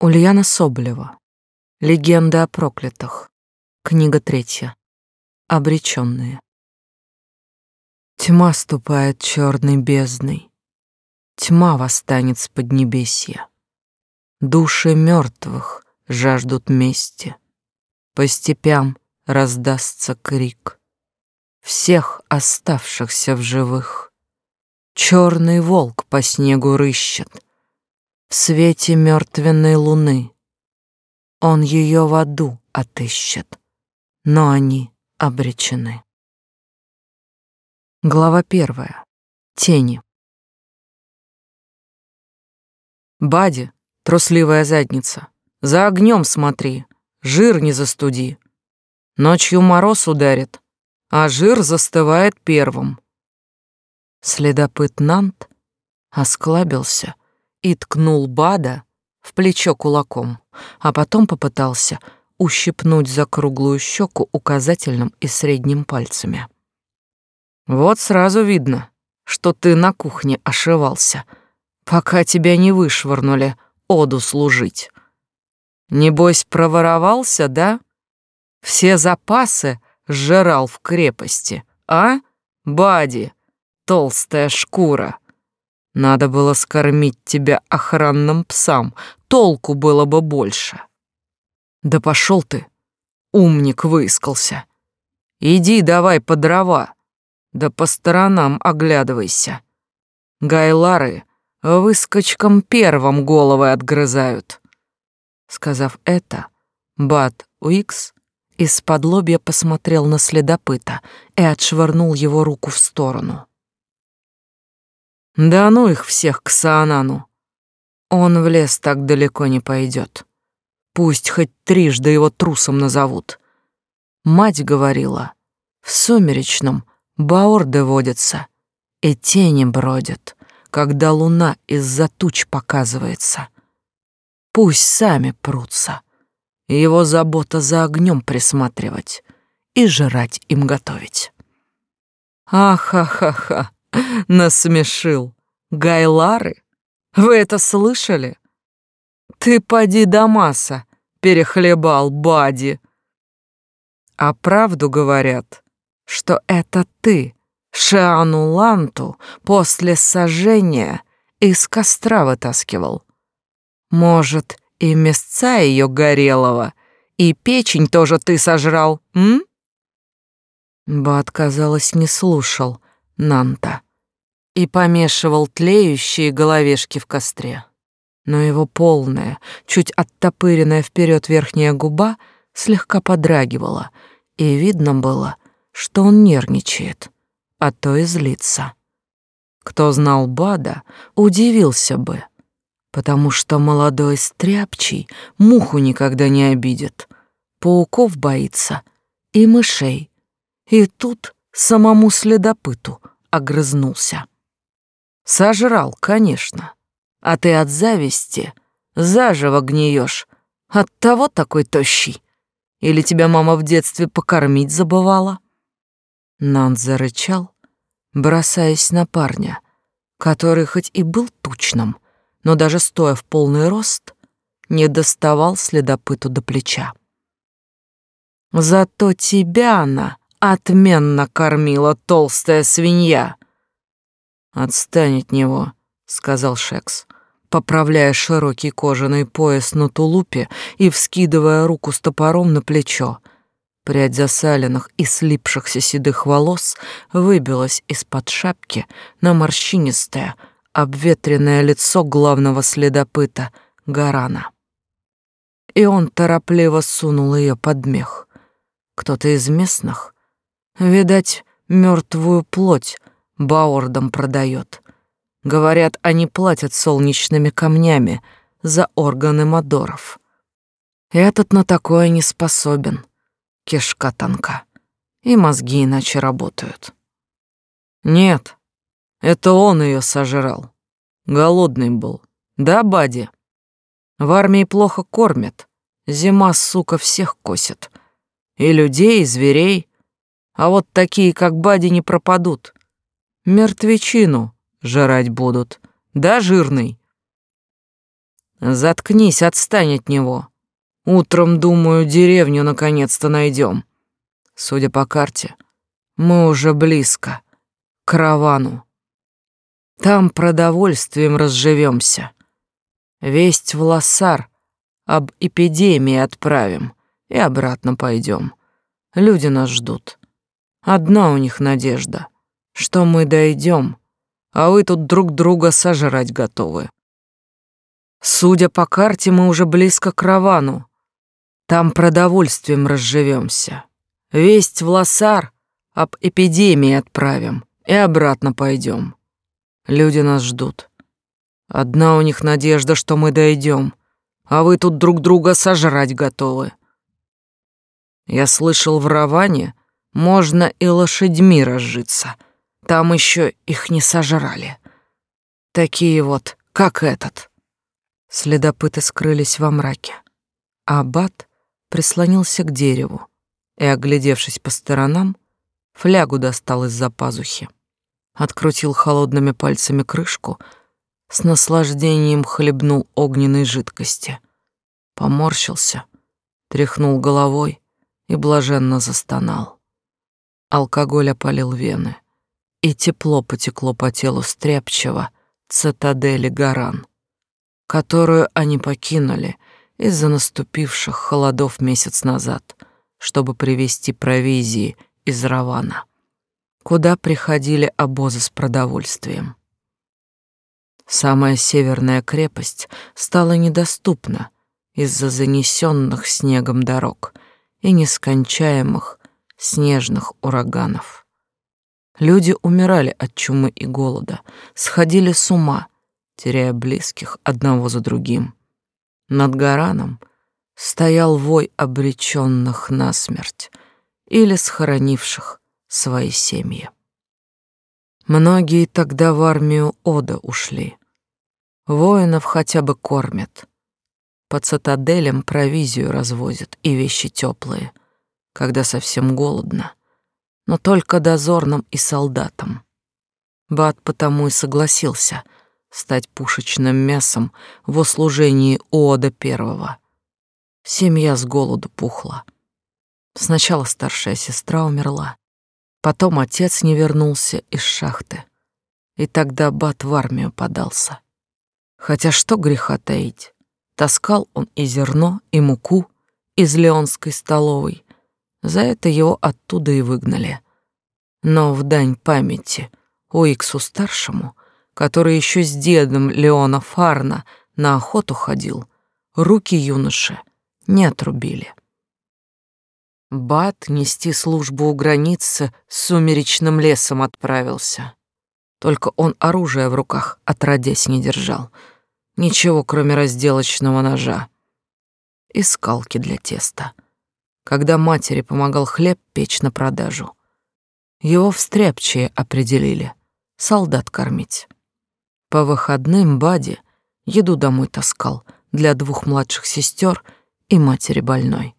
Ульяна Соболева. Легенда о проклятых. Книга третья. Обреченные. Тьма ступает черной бездной. Тьма восстанет с поднебесья. Души мертвых жаждут мести. По степям раздастся крик. Всех оставшихся в живых. Черный волк по снегу рыщет — в свете мертвенной луны. Он ее в аду отыщет, но они обречены. Глава первая. Тени. Бади, трусливая задница, за огнем смотри, жир не застуди. Ночью мороз ударит, а жир застывает первым. Следопыт Нант осклабился — и ткнул Бада в плечо кулаком, а потом попытался ущипнуть за круглую щеку указательным и средним пальцами. «Вот сразу видно, что ты на кухне ошивался, пока тебя не вышвырнули оду служить. Небось, проворовался, да? Все запасы сжирал в крепости, а, Бади, толстая шкура?» Надо было скормить тебя охранным псам, толку было бы больше. Да пошел ты, умник выискался. Иди давай по дрова, да по сторонам оглядывайся. Гайлары выскочкам первым головы отгрызают. Сказав это, Бат Уикс из-под лобья посмотрел на следопыта и отшвырнул его руку в сторону. Да ну их всех к Саанану. Он в лес так далеко не пойдет. Пусть хоть трижды его трусом назовут. Мать говорила, в сумеречном баорды водятся, и тени бродят, когда луна из-за туч показывается. Пусть сами прутся. Его забота за огнем присматривать и жрать им готовить. Ахахаха. Насмешил. Гайлары? Вы это слышали? Ты поди Дамаса перехлебал, Бади. А правду говорят, что это ты Шиану Ланту после сожжения из костра вытаскивал. Может, и мясца ее горелого, и печень тоже ты сожрал, м? Бат, казалось, не слушал, Нанта и помешивал тлеющие головешки в костре. Но его полная, чуть оттопыренная вперед верхняя губа слегка подрагивала, и видно было, что он нервничает, а то и злится. Кто знал Бада, удивился бы, потому что молодой стряпчий муху никогда не обидит, пауков боится и мышей. И тут самому следопыту огрызнулся. Сожрал, конечно. А ты от зависти заживо гниешь. От того такой тощий. Или тебя мама в детстве покормить забывала?» Нант зарычал, бросаясь на парня, который хоть и был тучным, но даже стоя в полный рост, не доставал следопыту до плеча. «Зато тебя она отменно кормила толстая свинья. Отстань от него, сказал Шекс, поправляя широкий кожаный пояс на тулупе и вскидывая руку с топором на плечо. Прядь засаленных и слипшихся седых волос выбилась из-под шапки на морщинистое, обветренное лицо главного следопыта Гарана. И он торопливо сунул ее под мех. Кто-то из местных Видать, мертвую плоть баордам продает. Говорят, они платят солнечными камнями за органы мадоров. Этот на такое не способен. Кишка тонка. И мозги иначе работают. Нет, это он ее сожрал. Голодный был. Да, Бади? В армии плохо кормят. Зима, сука, всех косит. И людей, и зверей. А вот такие, как Бади, не пропадут. Мертвечину жрать будут. Да, жирный? Заткнись, отстань от него. Утром, думаю, деревню наконец-то найдем. Судя по карте, мы уже близко к каравану. Там продовольствием разживемся. Весть в Лассар об эпидемии отправим и обратно пойдем. Люди нас ждут. Одна у них надежда, что мы дойдем, а вы тут друг друга сожрать готовы. Судя по карте, мы уже близко к Равану. Там продовольствием разживемся. Весть в Лосар об эпидемии отправим и обратно пойдем. Люди нас ждут. Одна у них надежда, что мы дойдем, а вы тут друг друга сожрать готовы. Я слышал, в Раване можно и лошадьми разжиться. Там еще их не сожрали. Такие вот, как этот. Следопыты скрылись во мраке. А Аббат прислонился к дереву и, оглядевшись по сторонам, флягу достал из-за пазухи. Открутил холодными пальцами крышку, с наслаждением хлебнул огненной жидкости. Поморщился, тряхнул головой и блаженно застонал. Алкоголь опалил вены, и тепло потекло по телу стряпчего цитадели Гаран которую они покинули из-за наступивших холодов месяц назад, чтобы привезти провизии из Равана, куда приходили обозы с продовольствием. Самая северная крепость стала недоступна из-за занесенных снегом дорог и нескончаемых снежных ураганов. Люди умирали от чумы и голода, сходили с ума — теряя близких одного за другим. Над Гараном стоял вой обреченных на смерть или схоронивших свои семьи. Многие тогда в армию Ода ушли. Воинов хотя бы кормят. По цитаделям провизию развозят и вещи теплые, когда совсем голодно, но только дозорным и солдатам. Бат потому и согласился — стать пушечным мясом в услужении Ода Первого. Семья с голоду пухла. Сначала старшая сестра умерла, потом отец не вернулся из шахты, и тогда Бат в армию подался. Хотя что греха таить, таскал он и зерно, и муку из Леонской столовой, за это его оттуда и выгнали. Но в дань памяти Уиксу-старшему который еще с дедом Леона Фарна на охоту ходил, руки юноши не отрубили. Бат нести службу у границы с сумеречным лесом отправился. Только он оружие в руках отродясь не держал. Ничего, кроме разделочного ножа. И скалки для теста. Когда матери помогал хлеб печь на продажу. Его встряпчие определили. Солдат кормить. По выходным Бади еду домой таскал для двух младших сестер и матери больной.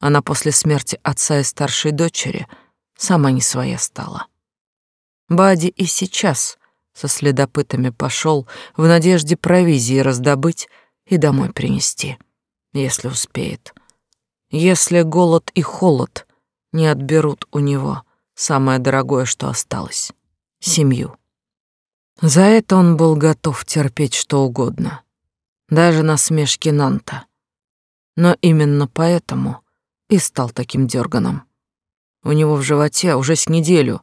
Она после смерти отца и старшей дочери сама не своя стала. Бади и сейчас со следопытами пошел в надежде провизии раздобыть и домой принести, если успеет. Если голод и холод не отберут у него самое дорогое, что осталось — семью. За это он был готов терпеть что угодно, даже насмешки Нанта. Но именно поэтому и стал таким дерганом. У него в животе уже с неделю,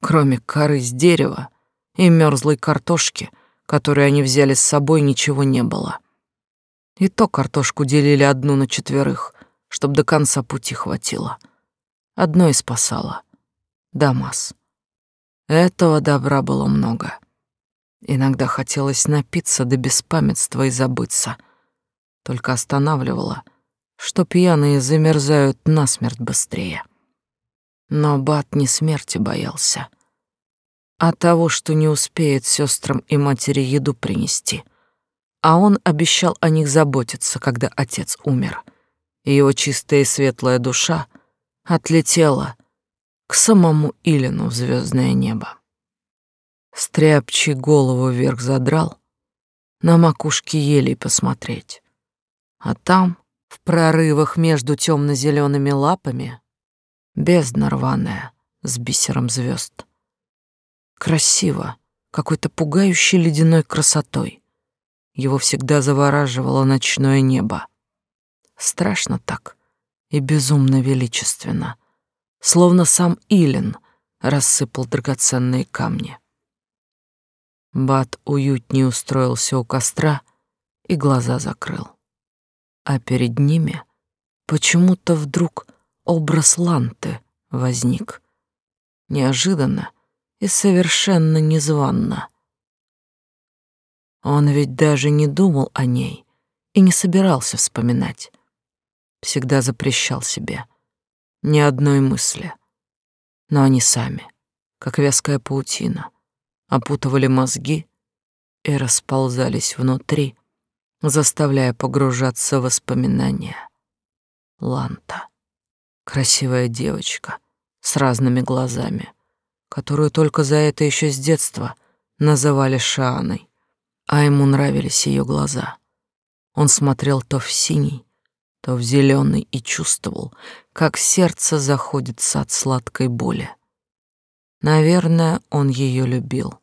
кроме коры с дерева и мерзлой картошки, которую они взяли с собой, ничего не было. И то картошку делили одну на четверых, чтобы до конца пути хватило. Одно и спасало — Дамас. Этого добра было много. Иногда хотелось напиться до беспамятства и забыться. Только останавливало, что пьяные замерзают насмерть быстрее. Но Бат не смерти боялся, а того, что не успеет сестрам и матери еду принести. А он обещал о них заботиться, когда отец умер. Его чистая и светлая душа отлетела к самому Илину в звездное небо. Стряпчий голову вверх задрал, на макушке елей посмотреть. А там, в прорывах между темно-зелеными лапами, бездна рваная с бисером звезд. Красиво, какой-то пугающей ледяной красотой. Его всегда завораживало ночное небо. Страшно так и безумно величественно, словно сам Илин рассыпал драгоценные камни. Бат уютнее устроился у костра и глаза закрыл. А перед ними почему-то вдруг образ Ланты возник. Неожиданно и совершенно незванно. Он ведь даже не думал о ней и не собирался вспоминать. Всегда запрещал себе ни одной мысли. Но они сами, как вязкая паутина, опутывали мозги и расползались внутри, заставляя погружаться в воспоминания. Ланта. Красивая девочка с разными глазами, которую только за это еще с детства называли Шааной, а ему нравились ее глаза. Он смотрел то в синий, то в зеленый и чувствовал, как сердце заходится от сладкой боли. Наверное, он ее любил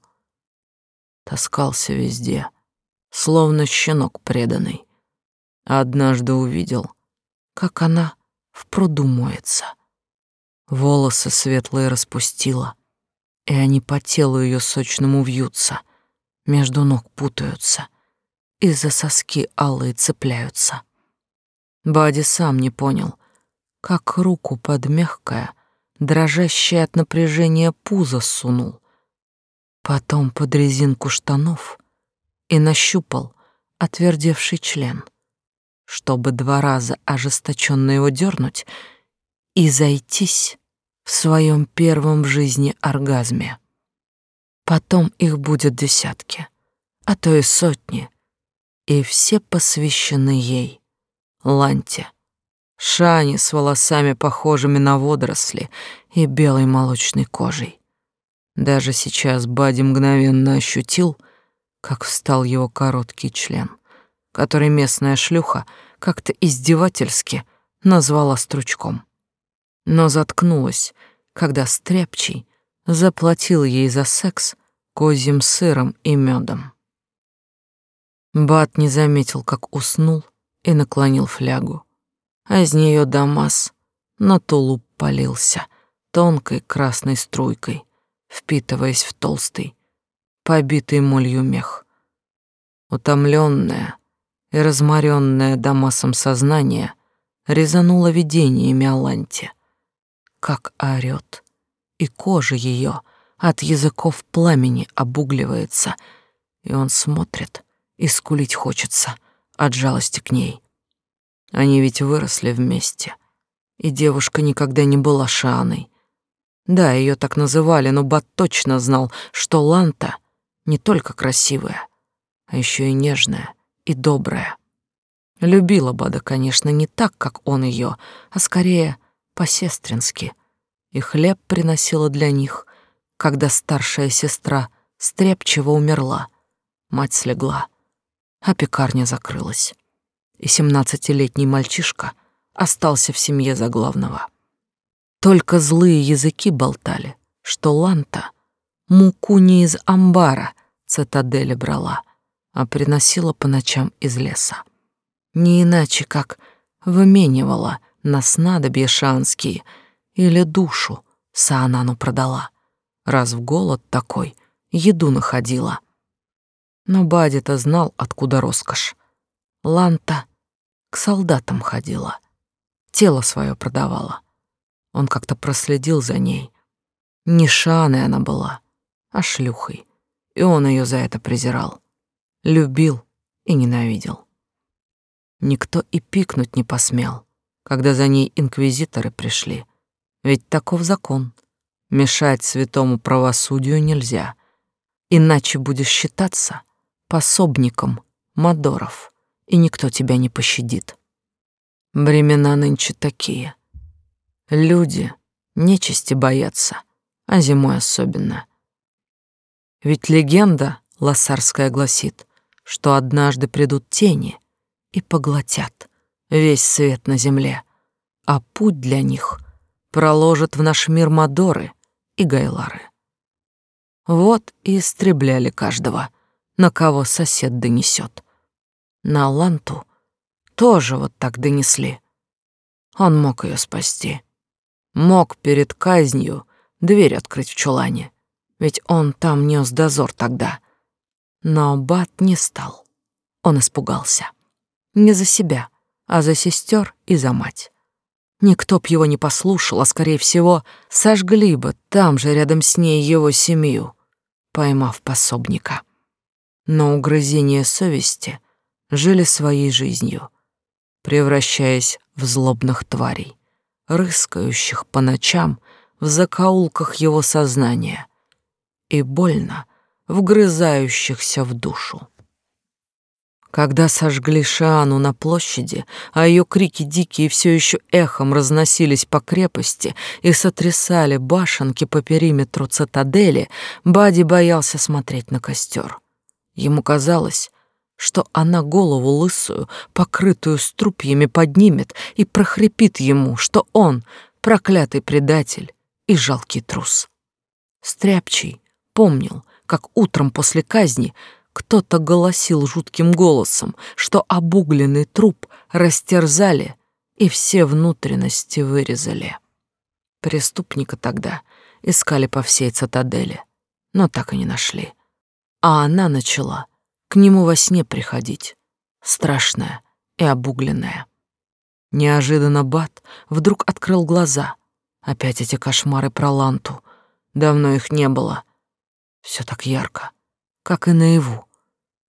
таскался везде, словно щенок преданный. однажды увидел, как она в пруду моется. Волосы светлые распустила, и они по телу ее сочному вьются, между ног путаются, и за соски алые цепляются. Бади сам не понял, как руку под мягкое, дрожащее от напряжения пузо сунул, потом под резинку штанов и нащупал отвердевший член, чтобы два раза ожесточенно его дернуть и зайтись в своем первом в жизни оргазме. Потом их будет десятки, а то и сотни, и все посвящены ей, Ланте, Шане с волосами, похожими на водоросли, и белой молочной кожей. Даже сейчас Бади мгновенно ощутил, как встал его короткий член, который местная шлюха как-то издевательски назвала стручком. Но заткнулась, когда Стряпчий заплатил ей за секс козьим сыром и медом. Бат не заметил, как уснул и наклонил флягу, а из нее Дамас на тулуп полился тонкой красной струйкой, впитываясь в толстый, побитый молью мех. Утомленное и разморенное Дамасом сознание резануло видениями Аланти, как орёт, и кожа ее от языков пламени обугливается, и он смотрит, и скулить хочется от жалости к ней. Они ведь выросли вместе, и девушка никогда не была Шаной, да, ее так называли, но Бат точно знал, что Ланта не только красивая, а еще и нежная и добрая. Любила Бада, конечно, не так, как он ее, а скорее по-сестрински. И хлеб приносила для них, когда старшая сестра стряпчиво умерла. Мать слегла, а пекарня закрылась. И семнадцатилетний мальчишка остался в семье за главного. Только злые языки болтали, что Ланта муку не из амбара цитадели брала, а приносила по ночам из леса. Не иначе, как выменивала на снадобья шанские или душу Саанану продала, раз в голод такой еду находила. Но Бадя-то знал, откуда роскошь. Ланта к солдатам ходила, тело свое продавала — он как-то проследил за ней. Не Шаной она была, а шлюхой. И он ее за это презирал. Любил и ненавидел. Никто и пикнуть не посмел, когда за ней инквизиторы пришли. Ведь таков закон. Мешать святому правосудию нельзя. Иначе будешь считаться пособником Мадоров, и никто тебя не пощадит. Времена нынче такие. Люди нечисти боятся, а зимой особенно. Ведь легенда лосарская гласит, что однажды придут тени и поглотят весь свет на земле, а путь для них проложат в наш мир Мадоры и Гайлары. Вот и истребляли каждого, на кого сосед донесет. На Ланту тоже вот так донесли. Он мог ее спасти. Мог перед казнью дверь открыть в чулане, ведь он там нес дозор тогда. Но Бат не стал. Он испугался. Не за себя, а за сестер и за мать. Никто б его не послушал, а, скорее всего, сожгли бы там же рядом с ней его семью, поймав пособника. Но угрызения совести жили своей жизнью, превращаясь в злобных тварей, рыскающих по ночам в закоулках его сознания и больно вгрызающихся в душу. Когда сожгли Шиану на площади, а ее крики дикие все еще эхом разносились по крепости и сотрясали башенки по периметру цитадели, Бади боялся смотреть на костер. Ему казалось, что она голову лысую, покрытую струпьями, поднимет и прохрипит ему, что он — проклятый предатель и жалкий трус. Стряпчий помнил, как утром после казни кто-то голосил жутким голосом, что обугленный труп растерзали и все внутренности вырезали. Преступника тогда искали по всей цитадели, но так и не нашли. А она начала к нему во сне приходить, страшная и обугленная. Неожиданно Бат вдруг открыл глаза. Опять эти кошмары про Ланту. Давно их не было. Все так ярко, как и наяву.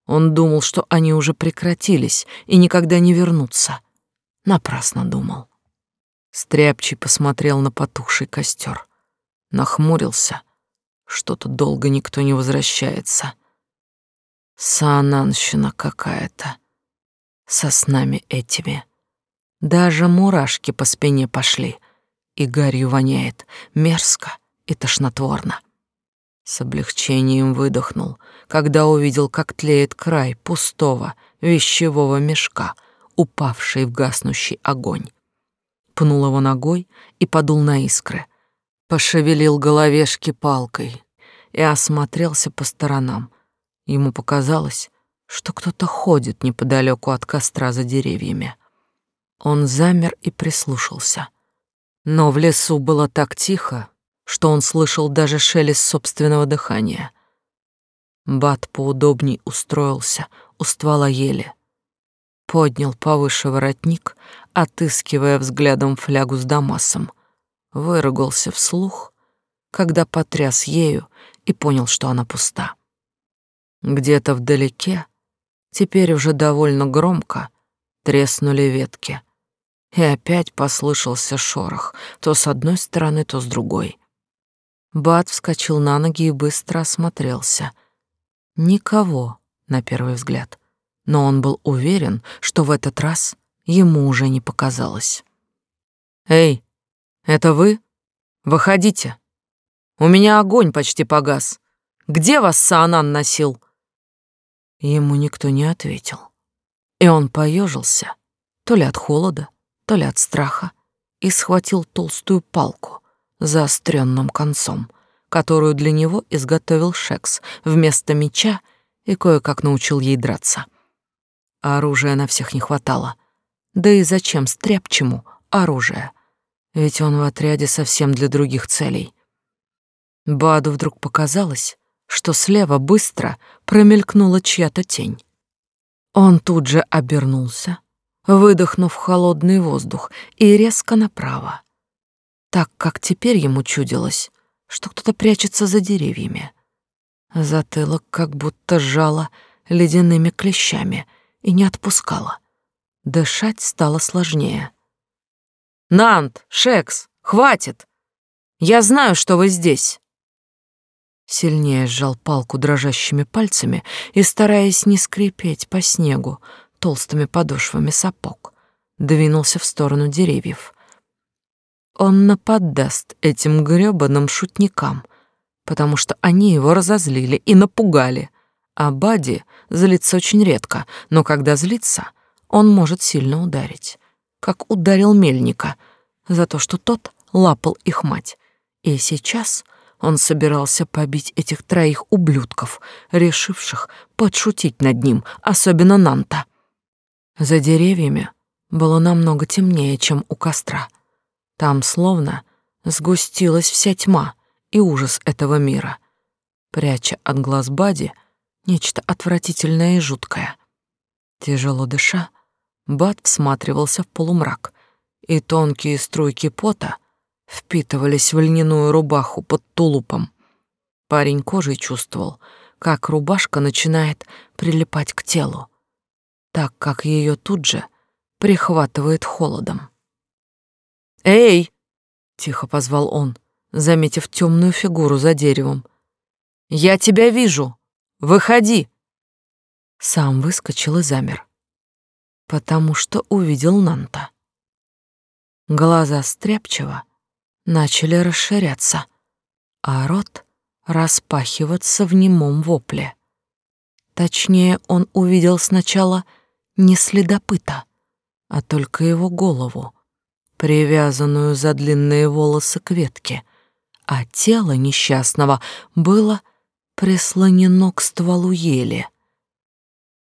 Он думал, что они уже прекратились и никогда не вернутся. Напрасно думал. Стряпчий посмотрел на потухший костер, нахмурился. Что-то долго никто не возвращается. Саананщина какая-то. Со снами этими. Даже мурашки по спине пошли, и гарью воняет, мерзко и тошнотворно. С облегчением выдохнул, когда увидел, как тлеет край пустого вещевого мешка, упавший в гаснущий огонь. Пнул его ногой и подул на искры. Пошевелил головешки палкой и осмотрелся по сторонам, Ему показалось, что кто-то ходит неподалеку от костра за деревьями. Он замер и прислушался. Но в лесу было так тихо, что он слышал даже шелест собственного дыхания. Бат поудобней устроился у ствола ели. Поднял повыше воротник, отыскивая взглядом флягу с Дамасом. Выругался вслух, когда потряс ею и понял, что она пуста. Где-то вдалеке, теперь уже довольно громко, треснули ветки. И опять послышался шорох, то с одной стороны, то с другой. Бат вскочил на ноги и быстро осмотрелся. Никого, на первый взгляд, но он был уверен, что в этот раз ему уже не показалось. «Эй, это вы? Выходите. У меня огонь почти погас. Где вас Саанан носил?» Ему никто не ответил. И он поежился, то ли от холода, то ли от страха, и схватил толстую палку заостренным концом, которую для него изготовил Шекс вместо меча и кое-как научил ей драться. Оружия на всех не хватало. Да и зачем стряпчему оружие? Ведь он в отряде совсем для других целей. Баду вдруг показалось, что слева быстро промелькнула чья-то тень. Он тут же обернулся, выдохнув холодный воздух, и резко направо, так как теперь ему чудилось, что кто-то прячется за деревьями. Затылок как будто сжало ледяными клещами и не отпускало. Дышать стало сложнее. «Нант, Шекс, хватит! Я знаю, что вы здесь!» Сильнее сжал палку дрожащими пальцами и, стараясь не скрипеть по снегу толстыми подошвами сапог, двинулся в сторону деревьев. Он нападаст этим грёбаным шутникам, потому что они его разозлили и напугали, а Бади злится очень редко, но когда злится, он может сильно ударить. Как ударил Мельника за то, что тот лапал их мать. И сейчас он собирался побить этих троих ублюдков, решивших подшутить над ним, особенно Нанта. За деревьями было намного темнее, чем у костра. Там словно сгустилась вся тьма и ужас этого мира, пряча от глаз Бади нечто отвратительное и жуткое. Тяжело дыша, Бад всматривался в полумрак, и тонкие струйки пота впитывались в льняную рубаху под тулупом. Парень кожей чувствовал, как рубашка начинает прилипать к телу, так как ее тут же прихватывает холодом. «Эй!» — тихо позвал он, заметив темную фигуру за деревом. «Я тебя вижу! Выходи!» Сам выскочил и замер, потому что увидел Нанта. Глаза стряпчиво начали расширяться, а рот распахиваться в немом вопле. Точнее, он увидел сначала не следопыта, а только его голову, привязанную за длинные волосы к ветке, а тело несчастного было прислонено к стволу ели.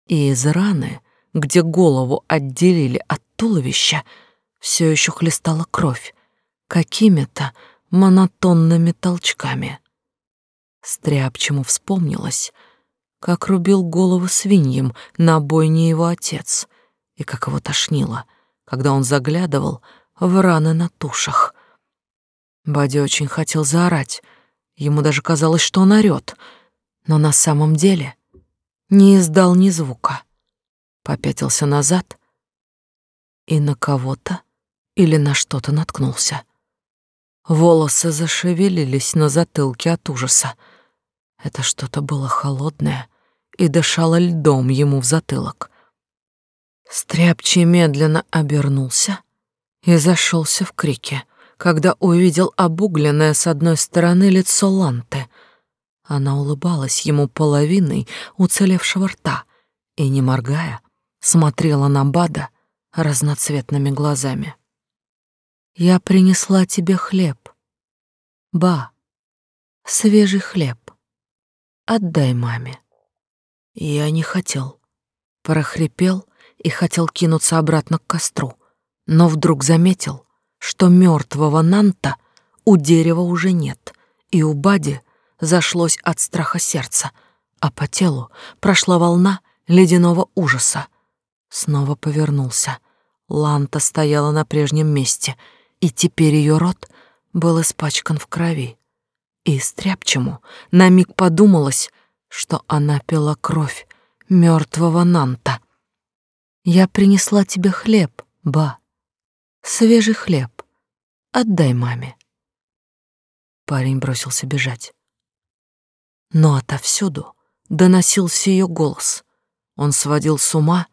И из раны, где голову отделили от туловища, все еще хлестала кровь, какими-то монотонными толчками. Стряпчему вспомнилось, как рубил головы свиньям на бойне его отец, и как его тошнило, когда он заглядывал в раны на тушах. Бадди очень хотел заорать, ему даже казалось, что он орёт, но на самом деле не издал ни звука. Попятился назад и на кого-то или на что-то наткнулся. Волосы зашевелились на затылке от ужаса. Это что-то было холодное и дышало льдом ему в затылок. Стряпчий медленно обернулся и зашелся в крике, когда увидел обугленное с одной стороны лицо Ланты. Она улыбалась ему половиной уцелевшего рта и, не моргая, смотрела на Бада разноцветными глазами. Я принесла тебе хлеб. Ба, свежий хлеб. Отдай маме. Я не хотел. Прохрипел и хотел кинуться обратно к костру, но вдруг заметил, что мертвого Нанта у дерева уже нет, и у Бади зашлось от страха сердце, а по телу прошла волна ледяного ужаса. Снова повернулся. Ланта стояла на прежнем месте — и теперь ее рот был испачкан в крови. И стряпчему на миг подумалось, что она пила кровь мертвого Нанта. «Я принесла тебе хлеб, ба, свежий хлеб. Отдай маме». Парень бросился бежать. Но отовсюду доносился ее голос. Он сводил с ума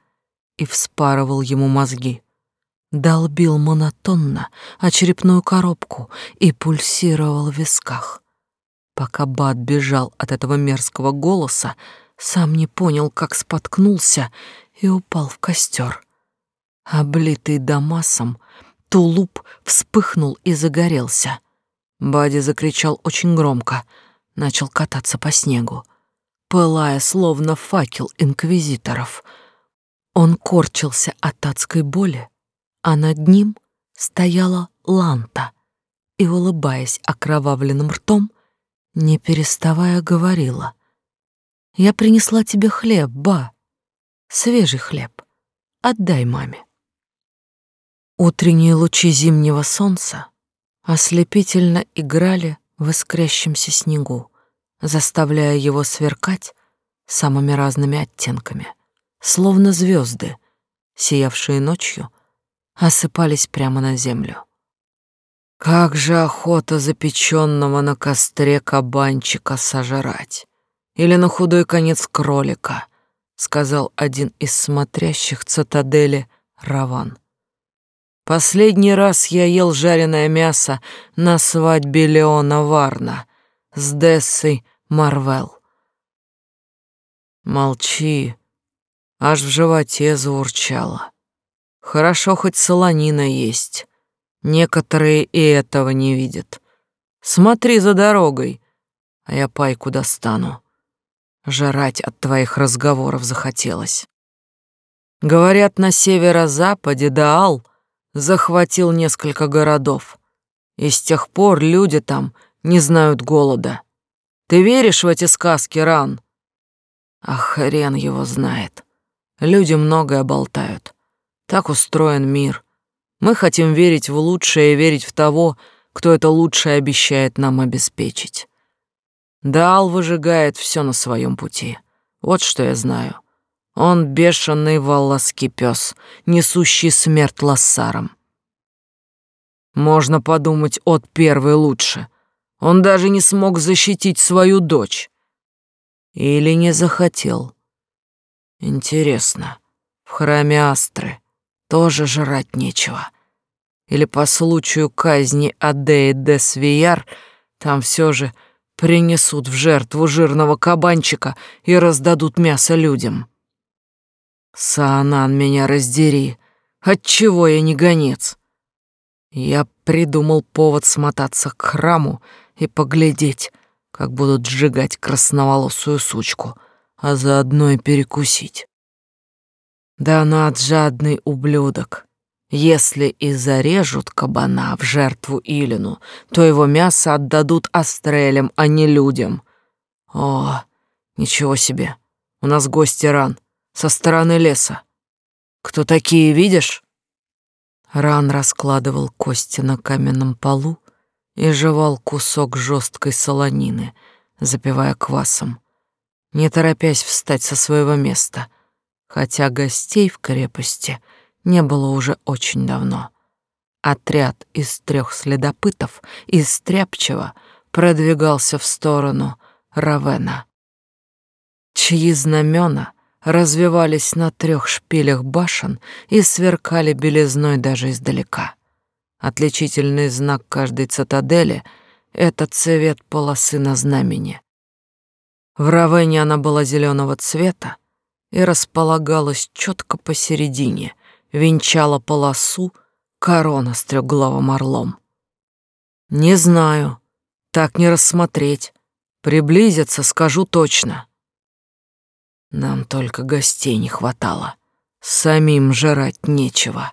и вспарывал ему мозги долбил монотонно о черепную коробку и пульсировал в висках. Пока Бат бежал от этого мерзкого голоса, сам не понял, как споткнулся и упал в костер. Облитый Дамасом, тулуп вспыхнул и загорелся. Бади закричал очень громко, начал кататься по снегу, пылая, словно факел инквизиторов. Он корчился от адской боли, а над ним стояла Ланта и, улыбаясь окровавленным ртом, не переставая говорила. «Я принесла тебе хлеб, ба, свежий хлеб. Отдай маме». Утренние лучи зимнего солнца ослепительно играли в искрящемся снегу, заставляя его сверкать самыми разными оттенками, словно звезды, сиявшие ночью осыпались прямо на землю. Как же охота запеченного на костре кабанчика сожрать. Или на худой конец кролика, сказал один из смотрящих цитадели Раван. Последний раз я ел жареное мясо на свадьбе Леона Варна с Дессой Марвел. Молчи. Аж в животе заурчало. Хорошо хоть солонина есть. Некоторые и этого не видят. Смотри за дорогой, а я пайку достану. Жрать от твоих разговоров захотелось. Говорят, на северо-западе Даал захватил несколько городов, и с тех пор люди там не знают голода. Ты веришь в эти сказки, Ран? А хрен его знает. Люди многое болтают. Так устроен мир. Мы хотим верить в лучшее и верить в того, кто это лучшее обещает нам обеспечить. Дал выжигает все на своем пути. Вот что я знаю. Он бешеный волоски пес, несущий смерть лоссарам. Можно подумать, от первой лучше. Он даже не смог защитить свою дочь. Или не захотел. Интересно, в храме Астры тоже жрать нечего. Или по случаю казни Адеи де Свияр там все же принесут в жертву жирного кабанчика и раздадут мясо людям. Саанан, меня раздери. Отчего я не гонец? Я придумал повод смотаться к храму и поглядеть, как будут сжигать красноволосую сучку, а заодно и перекусить. Да над жадный ублюдок. Если и зарежут кабана в жертву Илину, то его мясо отдадут астрелям, а не людям. О, ничего себе. У нас гости ран со стороны леса. Кто такие, видишь? Ран раскладывал кости на каменном полу и жевал кусок жесткой солонины, запивая квасом, не торопясь встать со своего места, хотя гостей в крепости не было уже очень давно. Отряд из трех следопытов из Тряпчего продвигался в сторону Равена, чьи знамена развивались на трех шпилях башен и сверкали белизной даже издалека. Отличительный знак каждой цитадели — это цвет полосы на знамени. В Равене она была зеленого цвета и располагалась четко посередине, венчала полосу корона с трехглавым орлом. Не знаю, так не рассмотреть. Приблизиться скажу точно. Нам только гостей не хватало. Самим жрать нечего.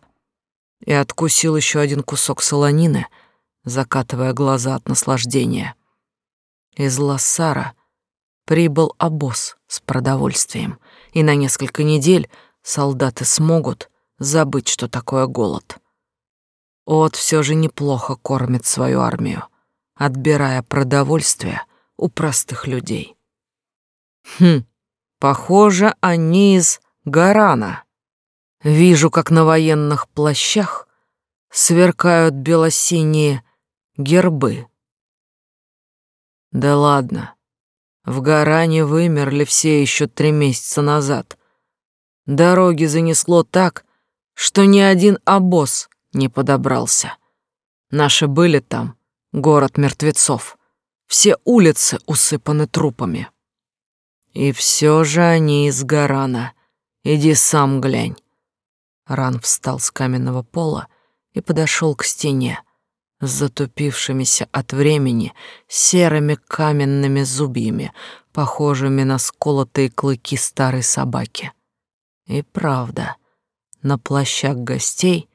И откусил еще один кусок солонины, закатывая глаза от наслаждения. Из Лассара прибыл обоз с продовольствием, и на несколько недель солдаты смогут забыть, что такое голод. От все же неплохо кормит свою армию, отбирая продовольствие у простых людей. Хм, Похоже, они из Гарана. Вижу, как на военных плащах сверкают белосиние гербы. Да ладно. В Гаране вымерли все еще три месяца назад. Дороги занесло так, что ни один обоз не подобрался. Наши были там, город мертвецов. Все улицы усыпаны трупами. И все же они из Гарана. Иди сам глянь. Ран встал с каменного пола и подошел к стене с затупившимися от времени серыми каменными зубьями, похожими на сколотые клыки старой собаки. И правда, на плащах гостей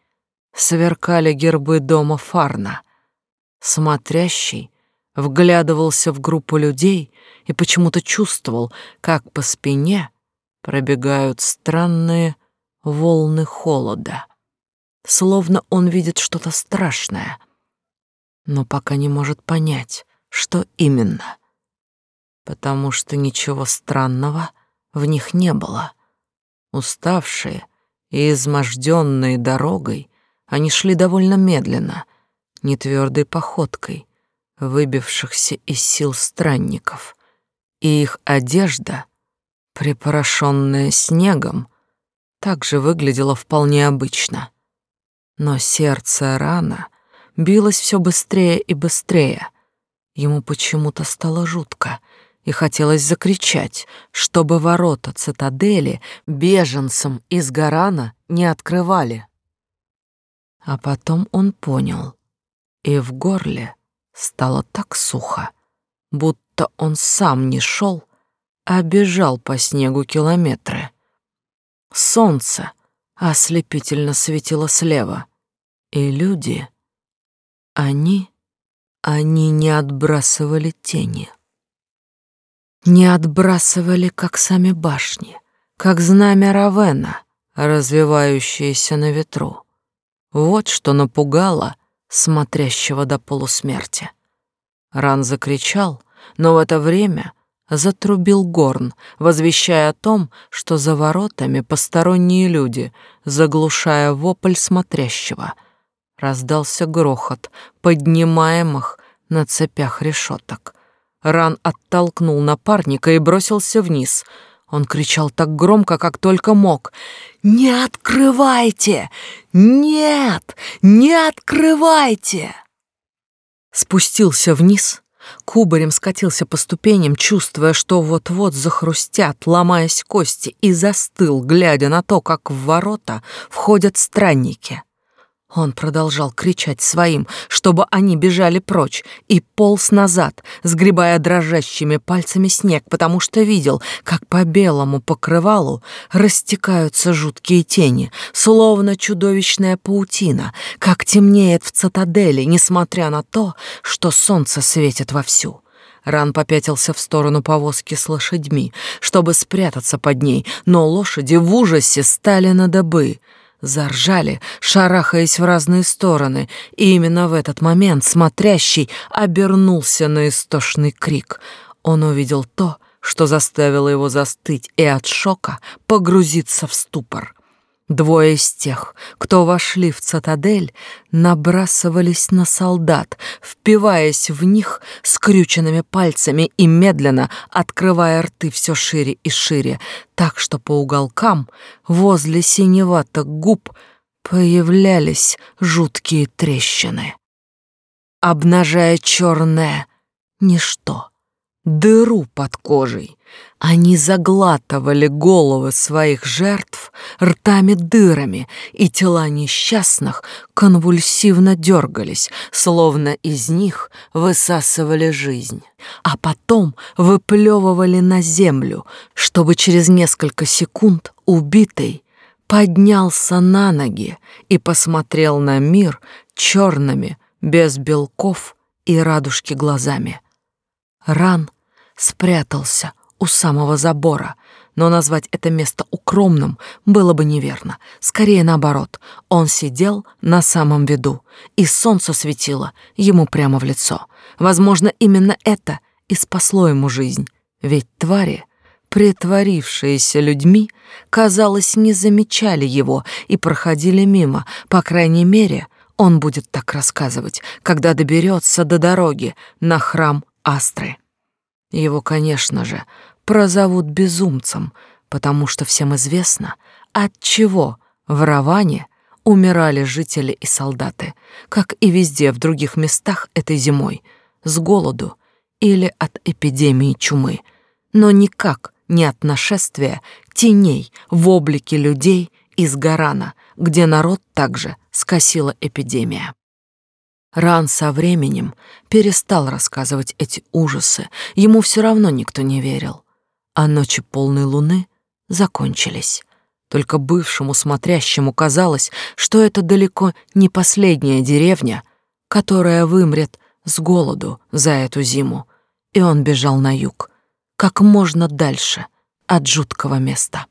сверкали гербы дома Фарна. Смотрящий вглядывался в группу людей и почему-то чувствовал, как по спине пробегают странные волны холода, словно он видит что-то страшное, но пока не может понять, что именно, потому что ничего странного в них не было. Уставшие и изможденные дорогой, они шли довольно медленно, нетвердой походкой, выбившихся из сил странников и их одежда, припорошенная снегом, также выглядела вполне обычно. Но сердце рана билось все быстрее и быстрее. Ему почему-то стало жутко, и хотелось закричать, чтобы ворота цитадели беженцам из Гарана не открывали. А потом он понял, и в горле стало так сухо, будто он сам не шел, а бежал по снегу километры. Солнце ослепительно светило слева, и люди, они, они не отбрасывали тени не отбрасывали, как сами башни, как знамя Равена, развивающееся на ветру. Вот что напугало смотрящего до полусмерти. Ран закричал, но в это время затрубил горн, возвещая о том, что за воротами посторонние люди, заглушая вопль смотрящего. Раздался грохот поднимаемых на цепях решеток. Ран оттолкнул напарника и бросился вниз. Он кричал так громко, как только мог. «Не открывайте! Нет! Не открывайте!» Спустился вниз, кубарем скатился по ступеням, чувствуя, что вот-вот захрустят, ломаясь кости, и застыл, глядя на то, как в ворота входят странники. Он продолжал кричать своим, чтобы они бежали прочь, и полз назад, сгребая дрожащими пальцами снег, потому что видел, как по белому покрывалу растекаются жуткие тени, словно чудовищная паутина, как темнеет в цитадели, несмотря на то, что солнце светит вовсю. Ран попятился в сторону повозки с лошадьми, чтобы спрятаться под ней, но лошади в ужасе стали на добы — Заржали, шарахаясь в разные стороны, и именно в этот момент смотрящий обернулся на истошный крик. Он увидел то, что заставило его застыть и от шока погрузиться в ступор. Двое из тех, кто вошли в цитадель, набрасывались на солдат, впиваясь в них скрюченными пальцами и медленно открывая рты все шире и шире, так что по уголкам возле синеватых губ появлялись жуткие трещины, обнажая черное ничто, дыру под кожей, они заглатывали головы своих жертв ртами-дырами, и тела несчастных конвульсивно дергались, словно из них высасывали жизнь, а потом выплевывали на землю, чтобы через несколько секунд убитый поднялся на ноги и посмотрел на мир черными, без белков и радужки глазами. Ран спрятался у самого забора, но назвать это место укромным было бы неверно. Скорее наоборот, он сидел на самом виду, и солнце светило ему прямо в лицо. Возможно, именно это и спасло ему жизнь, ведь твари, притворившиеся людьми, казалось, не замечали его и проходили мимо, по крайней мере, он будет так рассказывать, когда доберется до дороги на храм Астры. Его, конечно же, прозовут безумцем, потому что всем известно, от чего в Раване умирали жители и солдаты, как и везде в других местах этой зимой, с голоду или от эпидемии чумы, но никак не от нашествия теней в облике людей из Гарана, где народ также скосила эпидемия. Ран со временем перестал рассказывать эти ужасы, ему все равно никто не верил. А ночи полной луны закончились. Только бывшему смотрящему казалось, что это далеко не последняя деревня, которая вымрет с голоду за эту зиму, и он бежал на юг, как можно дальше от жуткого места.